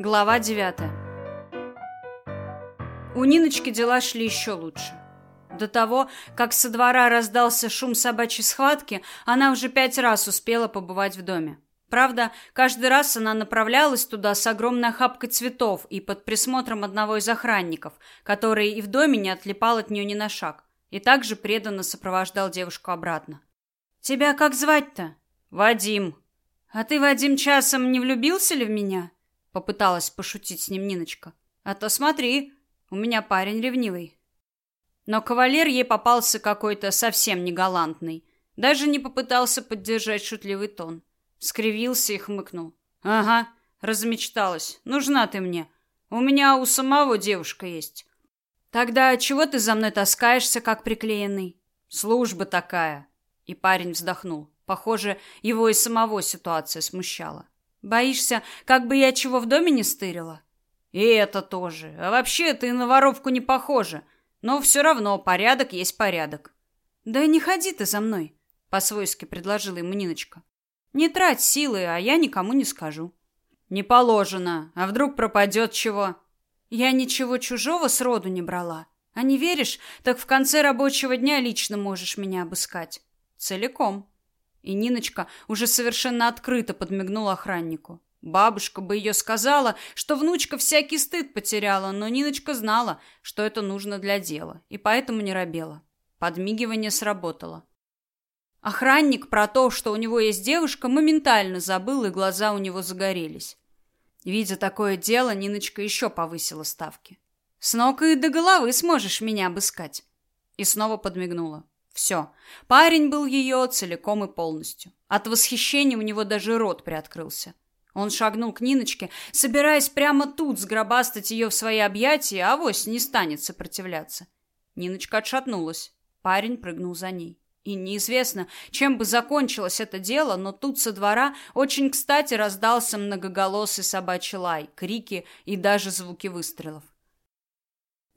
Глава 9. У Ниночки дела шли еще лучше. До того, как со двора раздался шум собачьей схватки, она уже пять раз успела побывать в доме. Правда, каждый раз она направлялась туда с огромной охапкой цветов и под присмотром одного из охранников, который и в доме не отлипал от нее ни на шаг, и также преданно сопровождал девушку обратно. «Тебя как звать-то?» «Вадим». «А ты, Вадим, часом не влюбился ли в меня?» Попыталась пошутить с ним Ниночка. А то смотри, у меня парень ревнивый. Но кавалер ей попался какой-то совсем не галантный. Даже не попытался поддержать шутливый тон. Скривился и хмыкнул. Ага, размечталась. Нужна ты мне. У меня у самого девушка есть. Тогда чего ты за мной таскаешься, как приклеенный? Служба такая. И парень вздохнул. Похоже, его и самого ситуация смущала. Боишься, как бы я чего в доме не стырила? И это тоже. А вообще ты на воровку не похожа. Но все равно порядок есть порядок. Да не ходи ты за мной, по-свойски предложила ему Ниночка. Не трать силы, а я никому не скажу. Не положено. А вдруг пропадет чего? Я ничего чужого с роду не брала. А не веришь, так в конце рабочего дня лично можешь меня обыскать. Целиком. И Ниночка уже совершенно открыто подмигнула охраннику. Бабушка бы ее сказала, что внучка всякий стыд потеряла, но Ниночка знала, что это нужно для дела, и поэтому не робела. Подмигивание сработало. Охранник про то, что у него есть девушка, моментально забыл, и глаза у него загорелись. Видя такое дело, Ниночка еще повысила ставки. «С ног и до головы сможешь меня обыскать». И снова подмигнула. Все. Парень был ее целиком и полностью. От восхищения у него даже рот приоткрылся. Он шагнул к Ниночке, собираясь прямо тут сгробастать ее в свои объятия, а вось не станет сопротивляться. Ниночка отшатнулась. Парень прыгнул за ней. И неизвестно, чем бы закончилось это дело, но тут со двора очень кстати раздался многоголосый собачий лай, крики и даже звуки выстрелов.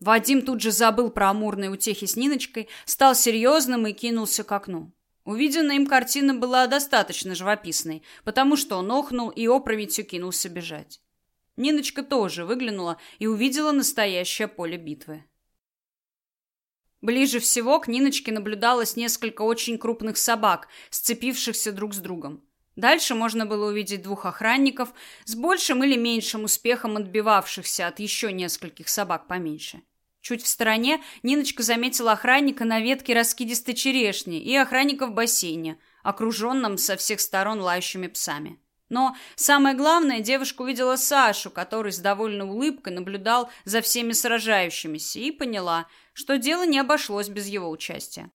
Вадим тут же забыл про амурные утехи с Ниночкой, стал серьезным и кинулся к окну. Увиденная им картина была достаточно живописной, потому что он охнул и опрометью кинулся бежать. Ниночка тоже выглянула и увидела настоящее поле битвы. Ближе всего к Ниночке наблюдалось несколько очень крупных собак, сцепившихся друг с другом. Дальше можно было увидеть двух охранников, с большим или меньшим успехом отбивавшихся от еще нескольких собак поменьше. Чуть в стороне Ниночка заметила охранника на ветке раскидистой черешни и охранника в бассейне, окруженном со всех сторон лающими псами. Но самое главное, девушка увидела Сашу, который с довольной улыбкой наблюдал за всеми сражающимися и поняла, что дело не обошлось без его участия.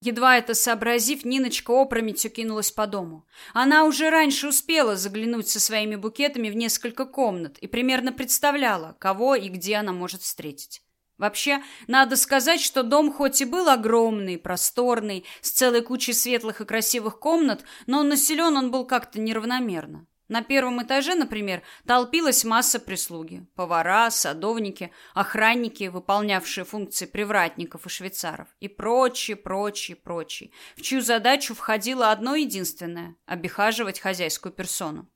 Едва это сообразив, Ниночка опрометью кинулась по дому. Она уже раньше успела заглянуть со своими букетами в несколько комнат и примерно представляла, кого и где она может встретить. Вообще, надо сказать, что дом хоть и был огромный, просторный, с целой кучей светлых и красивых комнат, но населен он был как-то неравномерно. На первом этаже, например, толпилась масса прислуги: повара, садовники, охранники, выполнявшие функции привратников и швейцаров, и прочие, прочие, прочие, в чью задачу входило одно единственное обихаживать хозяйскую персону.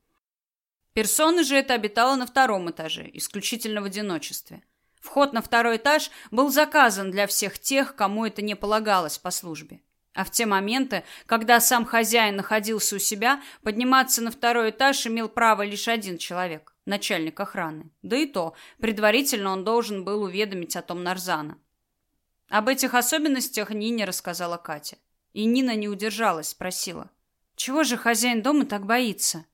Персона же эта обитала на втором этаже, исключительно в одиночестве. Вход на второй этаж был заказан для всех тех, кому это не полагалось по службе. А в те моменты, когда сам хозяин находился у себя, подниматься на второй этаж имел право лишь один человек начальник охраны. Да и то, предварительно он должен был уведомить о том Нарзана. Об этих особенностях Нине рассказала Катя. И Нина не удержалась, спросила: "Чего же хозяин дома так боится?"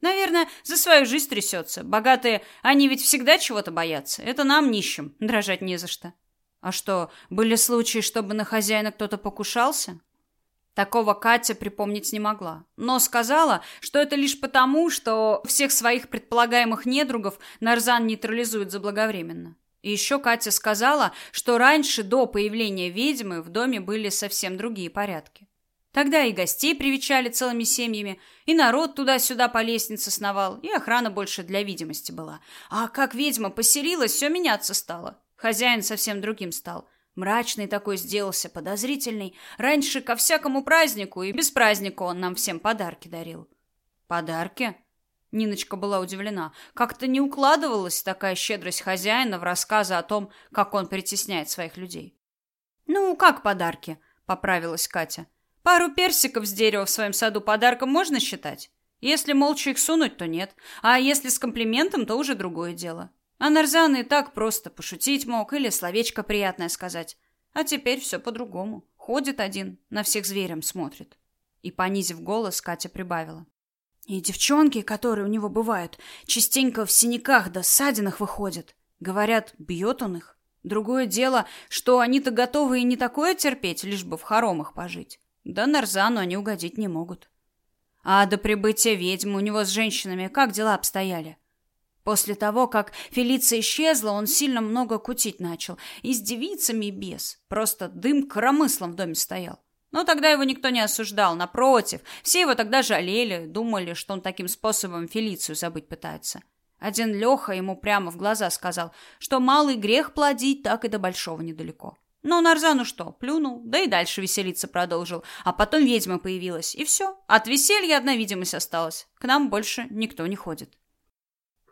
Наверное, за свою жизнь трясется. Богатые, они ведь всегда чего-то боятся. Это нам нищим дрожать не за что. А что, были случаи, чтобы на хозяина кто-то покушался? Такого Катя припомнить не могла, но сказала, что это лишь потому, что всех своих предполагаемых недругов Нарзан нейтрализует заблаговременно. И еще Катя сказала, что раньше, до появления ведьмы, в доме были совсем другие порядки. Тогда и гостей привечали целыми семьями, и народ туда-сюда по лестнице сновал, и охрана больше для видимости была. А как ведьма поселилась, все меняться стало. Хозяин совсем другим стал. Мрачный такой сделался, подозрительный. Раньше ко всякому празднику и без праздника он нам всем подарки дарил. Подарки? Ниночка была удивлена. Как-то не укладывалась такая щедрость хозяина в рассказы о том, как он притесняет своих людей. «Ну, как подарки?» — поправилась Катя. «Пару персиков с дерева в своем саду подарком можно считать? Если молча их сунуть, то нет. А если с комплиментом, то уже другое дело. А Нарзан и так просто пошутить мог или словечко приятное сказать. А теперь все по-другому. Ходит один, на всех зверям смотрит». И, понизив голос, Катя прибавила. И девчонки, которые у него бывают, частенько в синяках да ссадинах выходят. Говорят, бьет он их. Другое дело, что они-то готовы и не такое терпеть, лишь бы в хоромах пожить. Да Нарзану они угодить не могут. А до прибытия ведьмы у него с женщинами как дела обстояли? После того, как Фелиция исчезла, он сильно много кутить начал. И с девицами и без. Просто дым коромыслом в доме стоял. Но тогда его никто не осуждал, напротив, все его тогда жалели, думали, что он таким способом Фелицию забыть пытается. Один Леха ему прямо в глаза сказал, что малый грех плодить, так и до большого недалеко. Но Нарзану что, плюнул, да и дальше веселиться продолжил. А потом ведьма появилась, и все. От веселья одна видимость осталась. К нам больше никто не ходит.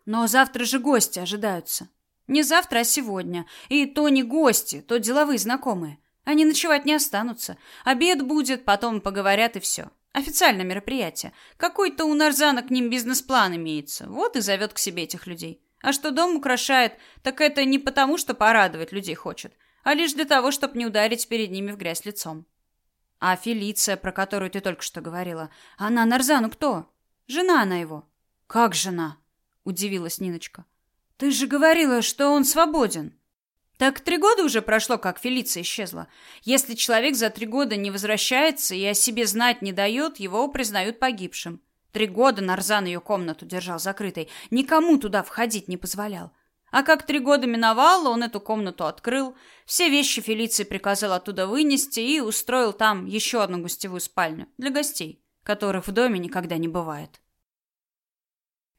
Но завтра же гости ожидаются. Не завтра, а сегодня. И то не гости, то деловые знакомые. Они ночевать не останутся. Обед будет, потом поговорят и все. Официальное мероприятие. Какой-то у Нарзана к ним бизнес-план имеется. Вот и зовет к себе этих людей. А что дом украшает, так это не потому, что порадовать людей хочет, а лишь для того, чтобы не ударить перед ними в грязь лицом. А Фелиция, про которую ты только что говорила, она Нарзану кто? Жена она его. Как жена? Удивилась Ниночка. Ты же говорила, что он свободен. Так три года уже прошло, как Фелиция исчезла. Если человек за три года не возвращается и о себе знать не дает, его признают погибшим. Три года Нарзан ее комнату держал закрытой, никому туда входить не позволял. А как три года миновало, он эту комнату открыл, все вещи Фелиции приказал оттуда вынести и устроил там еще одну гостевую спальню для гостей, которых в доме никогда не бывает.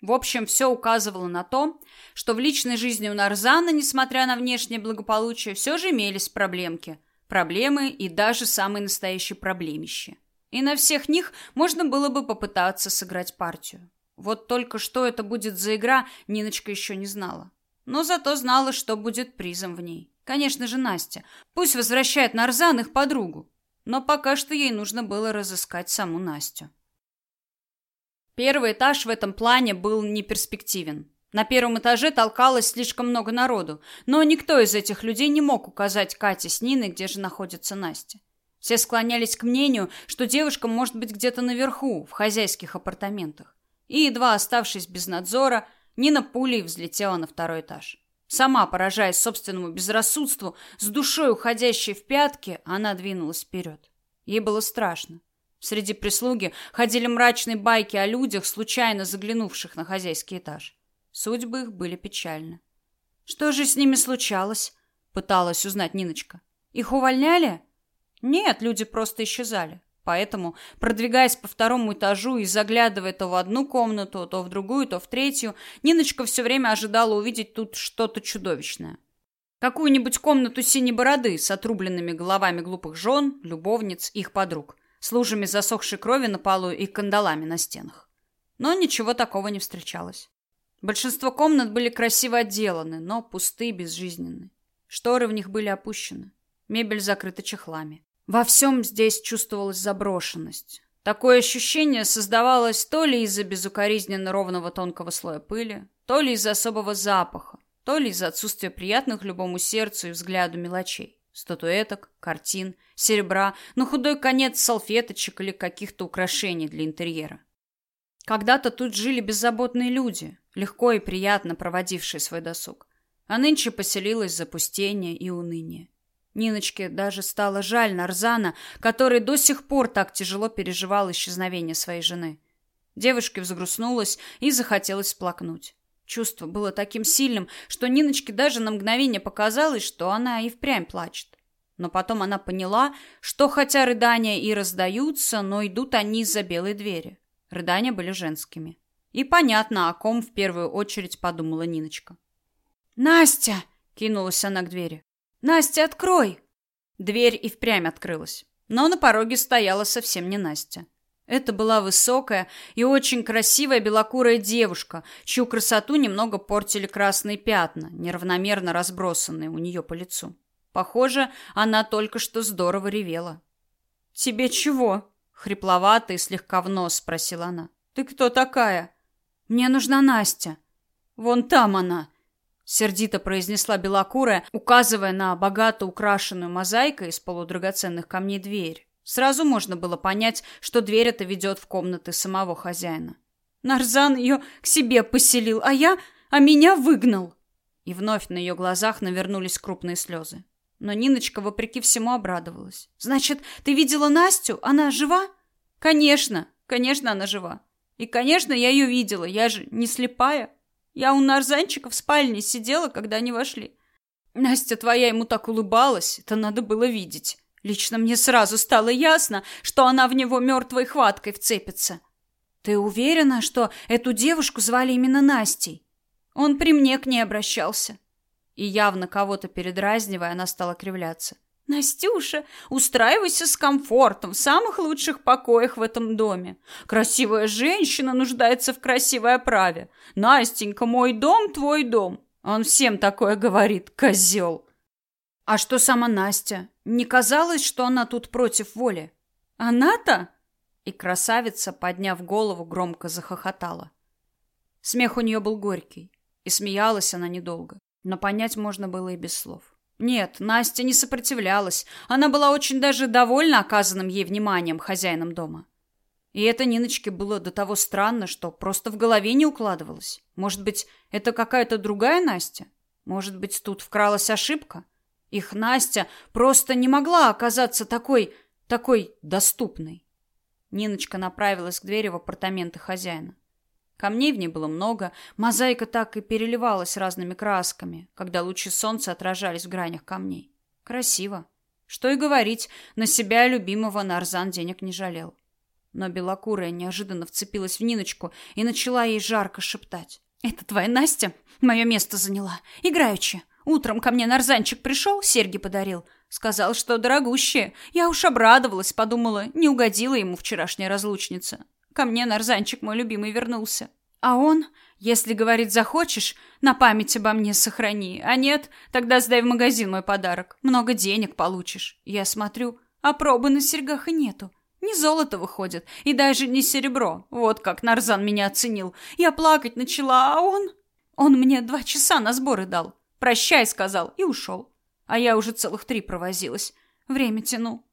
В общем, все указывало на то, что в личной жизни у Нарзана, несмотря на внешнее благополучие, все же имелись проблемки. Проблемы и даже самые настоящие проблемища. И на всех них можно было бы попытаться сыграть партию. Вот только что это будет за игра, Ниночка еще не знала. Но зато знала, что будет призом в ней. Конечно же, Настя. Пусть возвращает Нарзан их подругу. Но пока что ей нужно было разыскать саму Настю. Первый этаж в этом плане был неперспективен. На первом этаже толкалось слишком много народу, но никто из этих людей не мог указать Кате с Ниной, где же находится Настя. Все склонялись к мнению, что девушка может быть где-то наверху, в хозяйских апартаментах. И, едва оставшись без надзора, Нина пулей взлетела на второй этаж. Сама, поражаясь собственному безрассудству, с душой уходящей в пятки, она двинулась вперед. Ей было страшно. Среди прислуги ходили мрачные байки о людях, случайно заглянувших на хозяйский этаж. Судьбы их были печальны. Что же с ними случалось? пыталась узнать Ниночка. Их увольняли? Нет, люди просто исчезали. Поэтому, продвигаясь по второму этажу и заглядывая то в одну комнату, то в другую, то в третью, Ниночка все время ожидала увидеть тут что-то чудовищное. Какую-нибудь комнату синей бороды с отрубленными головами глупых жен, любовниц, их подруг с лужами засохшей крови на полу и кандалами на стенах. Но ничего такого не встречалось. Большинство комнат были красиво отделаны, но пусты и безжизненны. Шторы в них были опущены. Мебель закрыта чехлами. Во всем здесь чувствовалась заброшенность. Такое ощущение создавалось то ли из-за безукоризненно ровного тонкого слоя пыли, то ли из-за особого запаха, то ли из-за отсутствия приятных любому сердцу и взгляду мелочей статуэток, картин, серебра, на худой конец салфеточек или каких-то украшений для интерьера. Когда-то тут жили беззаботные люди, легко и приятно проводившие свой досуг. А нынче поселилось запустение и уныние. Ниночке даже стало жаль Нарзана, который до сих пор так тяжело переживал исчезновение своей жены. Девушке взгрустнулась и захотелось сплакнуть. Чувство было таким сильным, что Ниночке даже на мгновение показалось, что она и впрямь плачет. Но потом она поняла, что хотя рыдания и раздаются, но идут они из-за белой двери. Рыдания были женскими. И понятно, о ком в первую очередь подумала Ниночка. «Настя!» — кинулась она к двери. «Настя, открой!» Дверь и впрямь открылась. Но на пороге стояла совсем не Настя. Это была высокая и очень красивая белокурая девушка, чью красоту немного портили красные пятна, неравномерно разбросанные у нее по лицу. Похоже, она только что здорово ревела. «Тебе чего?» — хрипловато и слегка в нос спросила она. «Ты кто такая?» «Мне нужна Настя». «Вон там она», — сердито произнесла белокурая, указывая на богато украшенную мозаикой из полудрагоценных камней дверь. Сразу можно было понять, что дверь эта ведет в комнаты самого хозяина. Нарзан ее к себе поселил, а я... а меня выгнал. И вновь на ее глазах навернулись крупные слезы. Но Ниночка, вопреки всему, обрадовалась. «Значит, ты видела Настю? Она жива?» «Конечно, конечно, она жива. И, конечно, я ее видела, я же не слепая. Я у Нарзанчика в спальне сидела, когда они вошли. Настя твоя ему так улыбалась, это надо было видеть. Лично мне сразу стало ясно, что она в него мертвой хваткой вцепится. Ты уверена, что эту девушку звали именно Настей? Он при мне к ней обращался. И явно кого-то передразнивая, она стала кривляться. Настюша, устраивайся с комфортом в самых лучших покоях в этом доме. Красивая женщина нуждается в красивой оправе. Настенька, мой дом, твой дом. Он всем такое говорит, козел. А что сама Настя? Не казалось, что она тут против воли? Она-то? И красавица, подняв голову, громко захохотала. Смех у нее был горький, и смеялась она недолго, но понять можно было и без слов. Нет, Настя не сопротивлялась. Она была очень даже довольна оказанным ей вниманием хозяином дома. И это Ниночке было до того странно, что просто в голове не укладывалось. Может быть, это какая-то другая Настя? Может быть, тут вкралась ошибка? Их Настя просто не могла оказаться такой, такой доступной. Ниночка направилась к двери в апартаменты хозяина. Камней в ней было много, мозаика так и переливалась разными красками, когда лучи солнца отражались в гранях камней. Красиво. Что и говорить, на себя любимого Нарзан денег не жалел. Но белокурая неожиданно вцепилась в Ниночку и начала ей жарко шептать. «Это твоя Настя мое место заняла, играючи. Утром ко мне нарзанчик пришел, серьги подарил. Сказал, что дорогущие. Я уж обрадовалась, подумала, не угодила ему вчерашняя разлучница. Ко мне нарзанчик мой любимый вернулся. А он, если, говорит, захочешь, на память обо мне сохрани. А нет, тогда сдай в магазин мой подарок. Много денег получишь. Я смотрю, а пробы на серьгах и нету. Не золото выходит, и даже не серебро. Вот как Нарзан меня оценил. Я плакать начала, а он... Он мне два часа на сборы дал. Прощай, сказал, и ушел. А я уже целых три провозилась. Время тяну.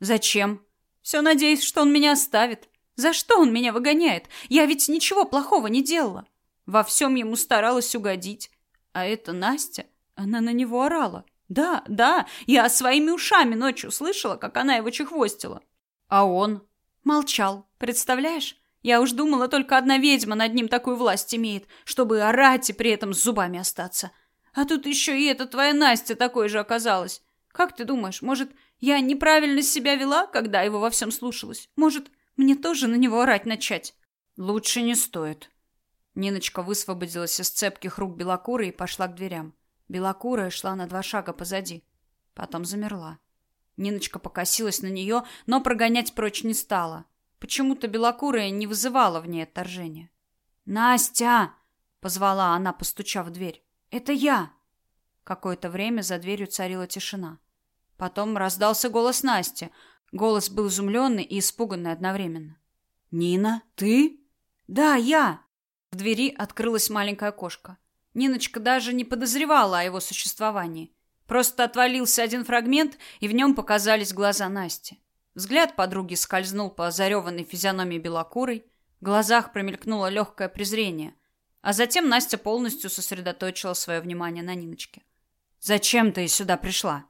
Зачем? Все надеюсь, что он меня оставит. За что он меня выгоняет? Я ведь ничего плохого не делала. Во всем ему старалась угодить. А эта Настя, она на него орала. Да, да, я своими ушами ночью слышала, как она его чехвостила. А он молчал, представляешь? Я уж думала, только одна ведьма над ним такую власть имеет, чтобы орать и при этом с зубами остаться. А тут еще и эта твоя Настя такой же оказалась. Как ты думаешь, может, я неправильно себя вела, когда его во всем слушалась? Может, мне тоже на него орать начать? Лучше не стоит. Ниночка высвободилась из цепких рук Белокуры и пошла к дверям. Белокурая шла на два шага позади. Потом замерла. Ниночка покосилась на нее, но прогонять прочь не стала. Почему-то Белокурая не вызывала в ней отторжения. «Настя!» — позвала она, постучав в дверь. Это я. Какое-то время за дверью царила тишина. Потом раздался голос Насти. Голос был изумленный и испуганный одновременно. Нина, ты? Да, я. В двери открылось маленькое окошко. Ниночка даже не подозревала о его существовании. Просто отвалился один фрагмент, и в нем показались глаза Насти. Взгляд подруги скользнул по озареванной физиономии белокурой, в глазах промелькнуло легкое презрение, а затем Настя полностью сосредоточила свое внимание на Ниночке. «Зачем ты сюда пришла?»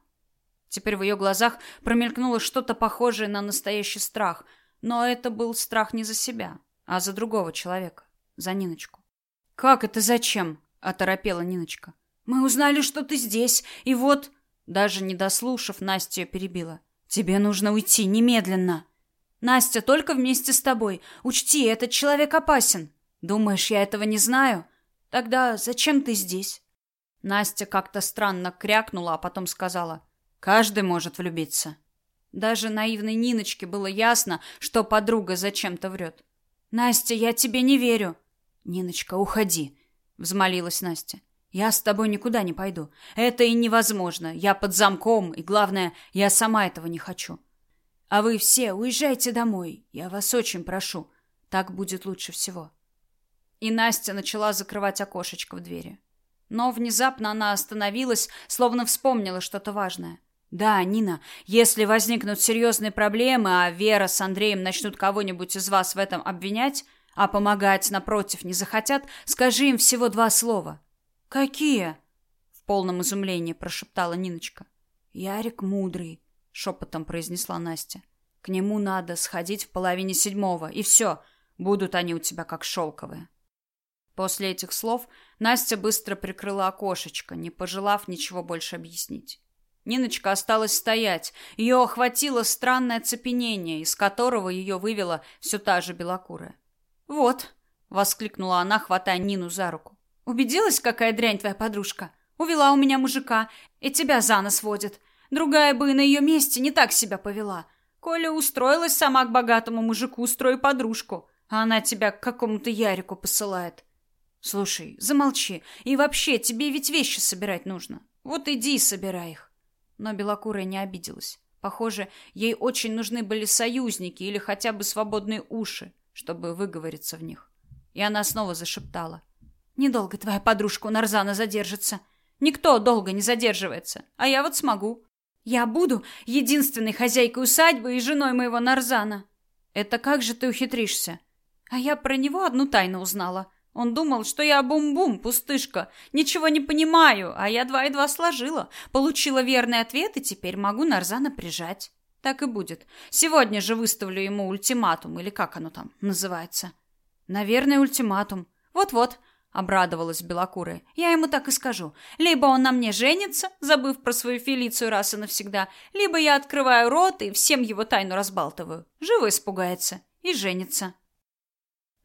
Теперь в ее глазах промелькнуло что-то похожее на настоящий страх, но это был страх не за себя, а за другого человека, за Ниночку. «Как это зачем?» — оторопела Ниночка. «Мы узнали, что ты здесь, и вот...» Даже не дослушав, Настя перебила. «Тебе нужно уйти немедленно!» «Настя, только вместе с тобой. Учти, этот человек опасен!» Думаешь, я этого не знаю? Тогда зачем ты здесь? Настя как-то странно крякнула, а потом сказала: "Каждый может влюбиться". Даже наивной Ниночке было ясно, что подруга зачем-то врет. «Настя, я тебе не верю!» «Ниночка, уходи!» — взмолилась Настя. «Я с тобой никуда не пойду. Это и невозможно. Я под замком, и главное, я сама этого не хочу. А вы все уезжайте домой. Я вас очень прошу. Так будет лучше всего». И Настя начала закрывать окошечко в двери. Но внезапно она остановилась, словно вспомнила что-то важное. Да, Нина, если возникнут серьезные проблемы, а Вера с Андреем начнут кого-нибудь из вас в этом обвинять, а помогать напротив не захотят, скажи им всего два слова. Какие? В полном изумлении прошептала Ниночка. Ярик мудрый, шепотом произнесла Настя. К нему надо сходить в половине седьмого, и все, будут они у тебя как шелковые. После этих слов Настя быстро прикрыла окошечко, не пожелав ничего больше объяснить. Ниночка осталась стоять. Ее охватило странное оцепенение, из которого ее вывела все та же белокурая. «Вот», — воскликнула она, хватая Нину за руку. «Убедилась, какая дрянь твоя подружка? Увела у меня мужика, и тебя за нос водит. Другая бы на ее месте не так себя повела. Коля устроилась сама к богатому мужику, строй подружку, а она тебя к какому-то Ярику посылает». «Слушай, замолчи. И вообще, тебе ведь вещи собирать нужно. Вот иди и собирай их». Но белокурая не обиделась. Похоже, ей очень нужны были союзники или хотя бы свободные уши, чтобы выговориться в них. И она снова зашептала. «Недолго твоя подружка у Нарзана задержится. Никто долго не задерживается, а я вот смогу. Я буду единственной хозяйкой усадьбы и женой моего Нарзана». «Это как же ты ухитришься?» «А я про него одну тайну узнала». Он думал, что я бум-бум, пустышка, ничего не понимаю, а я два и два сложила, получила верный ответ и теперь могу Нарзана прижать. Так и будет. Сегодня же выставлю ему ультиматум, или как оно там называется. Наверное, ультиматум. Вот-вот, обрадовалась Белокурая. Я ему так и скажу. Либо он на мне женится, забыв про свою Фелицию раз и навсегда, либо я открываю рот и всем его тайну разбалтываю. Живо испугается и женится.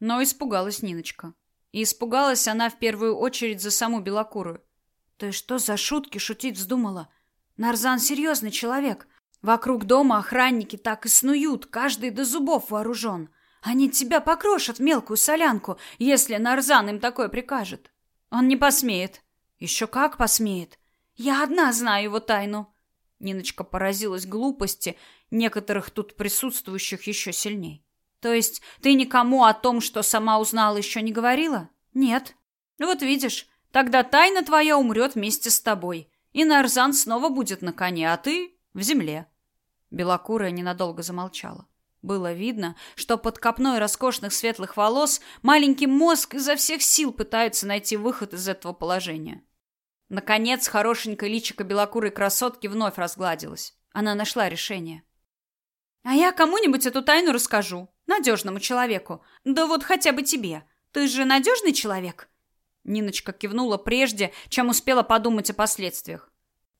Но испугалась Ниночка. И испугалась она в первую очередь за саму Белокурую. Ты что за шутки шутить вздумала? Нарзан серьезный человек. Вокруг дома охранники так и снуют, каждый до зубов вооружен. Они тебя покрошат мелкую солянку, если Нарзан им такое прикажет. Он не посмеет. Еще как посмеет. Я одна знаю его тайну. Ниночка поразилась глупости некоторых тут присутствующих еще сильней. То есть ты никому о том, что сама узнала, еще не говорила? Нет. Вот видишь, тогда тайна твоя умрет вместе с тобой, и Нарзан снова будет на коне, а ты в земле. Белокурая ненадолго замолчала. Было видно, что под копной роскошных светлых волос маленький мозг изо всех сил пытается найти выход из этого положения. Наконец, хорошенькое личико белокурой красотки вновь разгладилось. Она нашла решение. «А я кому-нибудь эту тайну расскажу. Надежному человеку. Да вот хотя бы тебе. Ты же надежный человек?» Ниночка кивнула прежде, чем успела подумать о последствиях.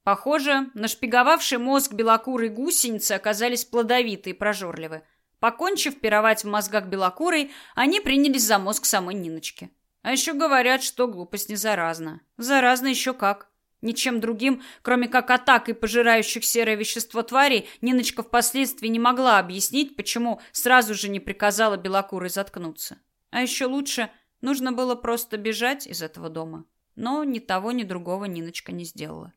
Похоже, нашпиговавший мозг белокурой гусеницы оказались плодовиты и прожорливы. Покончив пировать в мозгах белокурой, они принялись за мозг самой Ниночки. А еще говорят, что глупость не заразна. Заразна еще как. Ничем другим, кроме как атакой пожирающих серое вещество тварей, Ниночка впоследствии не могла объяснить, почему сразу же не приказала белокурой заткнуться. А еще лучше, нужно было просто бежать из этого дома. Но ни того, ни другого Ниночка не сделала.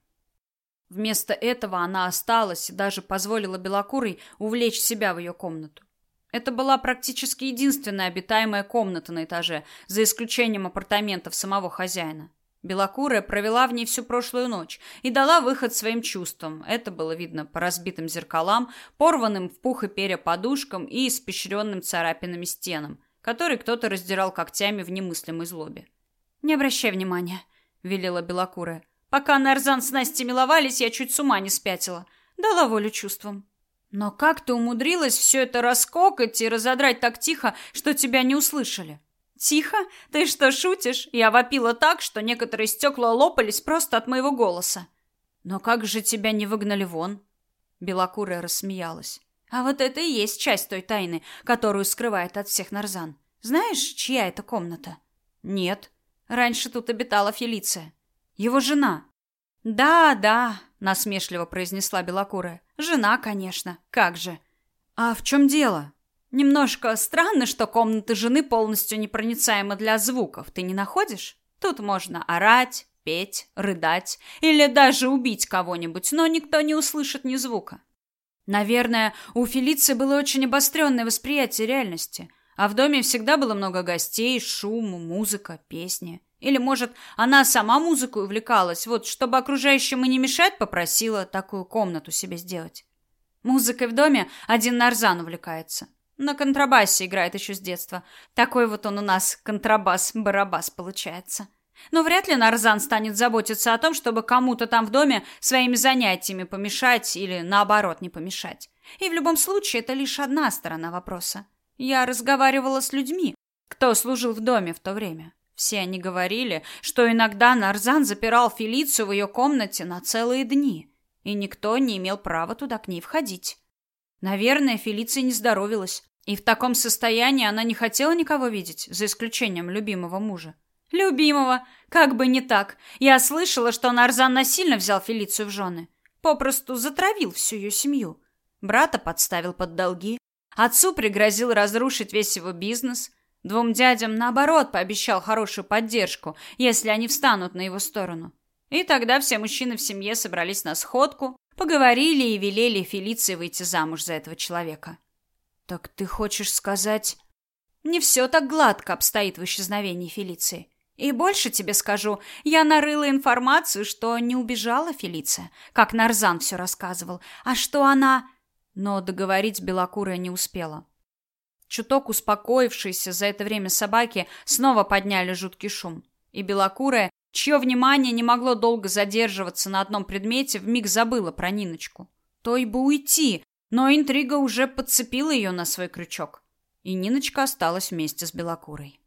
Вместо этого она осталась и даже позволила белокурой увлечь себя в ее комнату. Это была практически единственная обитаемая комната на этаже, за исключением апартаментов самого хозяина. Белокурая провела в ней всю прошлую ночь и дала выход своим чувствам. Это было видно по разбитым зеркалам, порванным в пух и перья подушкам и испещренным царапинами стенам, которые кто-то раздирал когтями в немыслимой злобе. «Не обращай внимания», — велела Белокурая. «Пока Нарзан с Настей миловались, я чуть с ума не спятила. Дала волю чувствам». «Но как ты умудрилась все это раскокать и разодрать так тихо, что тебя не услышали?» «Тихо? Ты что, шутишь?» Я вопила так, что некоторые стекла лопались просто от моего голоса. «Но как же тебя не выгнали вон?» Белокурая рассмеялась. «А вот это и есть часть той тайны, которую скрывает от всех Нарзан. Знаешь, чья это комната?» «Нет. Раньше тут обитала Фелиция. Его жена». «Да, да», — насмешливо произнесла Белокурая. Жена, конечно. Как же? А в чем дело? Немножко странно, что комната жены полностью непроницаема для звуков. Ты не находишь? Тут можно орать, петь, рыдать или даже убить кого-нибудь, но никто не услышит ни звука. Наверное, у Фелиции было очень обостренное восприятие реальности, а в доме всегда было много гостей, шум, музыка, песни. Или, может, она сама музыкой увлекалась, вот, чтобы окружающим и не мешать, попросила такую комнату себе сделать. Музыкой в доме один Нарзан увлекается. На контрабасе играет еще с детства. Такой вот он у нас контрабас-барабас получается. Но вряд ли Нарзан станет заботиться о том, чтобы кому-то там в доме своими занятиями помешать или наоборот не помешать. И в любом случае это лишь одна сторона вопроса. Я разговаривала с людьми, кто служил в доме в то время. Все они говорили, что иногда Нарзан запирал Фелицию в ее комнате на целые дни, и никто не имел права туда к ней входить. Наверное, Фелиция не здоровилась, и в таком состоянии она не хотела никого видеть, за исключением любимого мужа. Любимого, как бы не так. Я слышала, что Нарзан насильно взял Фелицию в жены, попросту затравил всю ее семью. Брата подставил под долги, отцу пригрозил разрушить весь его бизнес, двум дядям наоборот пообещал хорошую поддержку, если они встанут на его сторону. И тогда все мужчины в семье собрались на сходку, поговорили и велели Фелиции выйти замуж за этого человека. Так ты хочешь сказать, не все так гладко обстоит в исчезновении Фелиции? И больше тебе скажу, я нарыла информацию, что не убежала Фелиция, как Нарзан все рассказывал, а что она... Но договорить Белокурая не успела. Чуток успокоившиеся за это время собаки снова подняли жуткий шум. И Белокурая, чье внимание не могло долго задерживаться на одном предмете, вмиг забыла про Ниночку. Той бы уйти, но интрига уже подцепила ее на свой крючок. И Ниночка осталась вместе с Белокурой.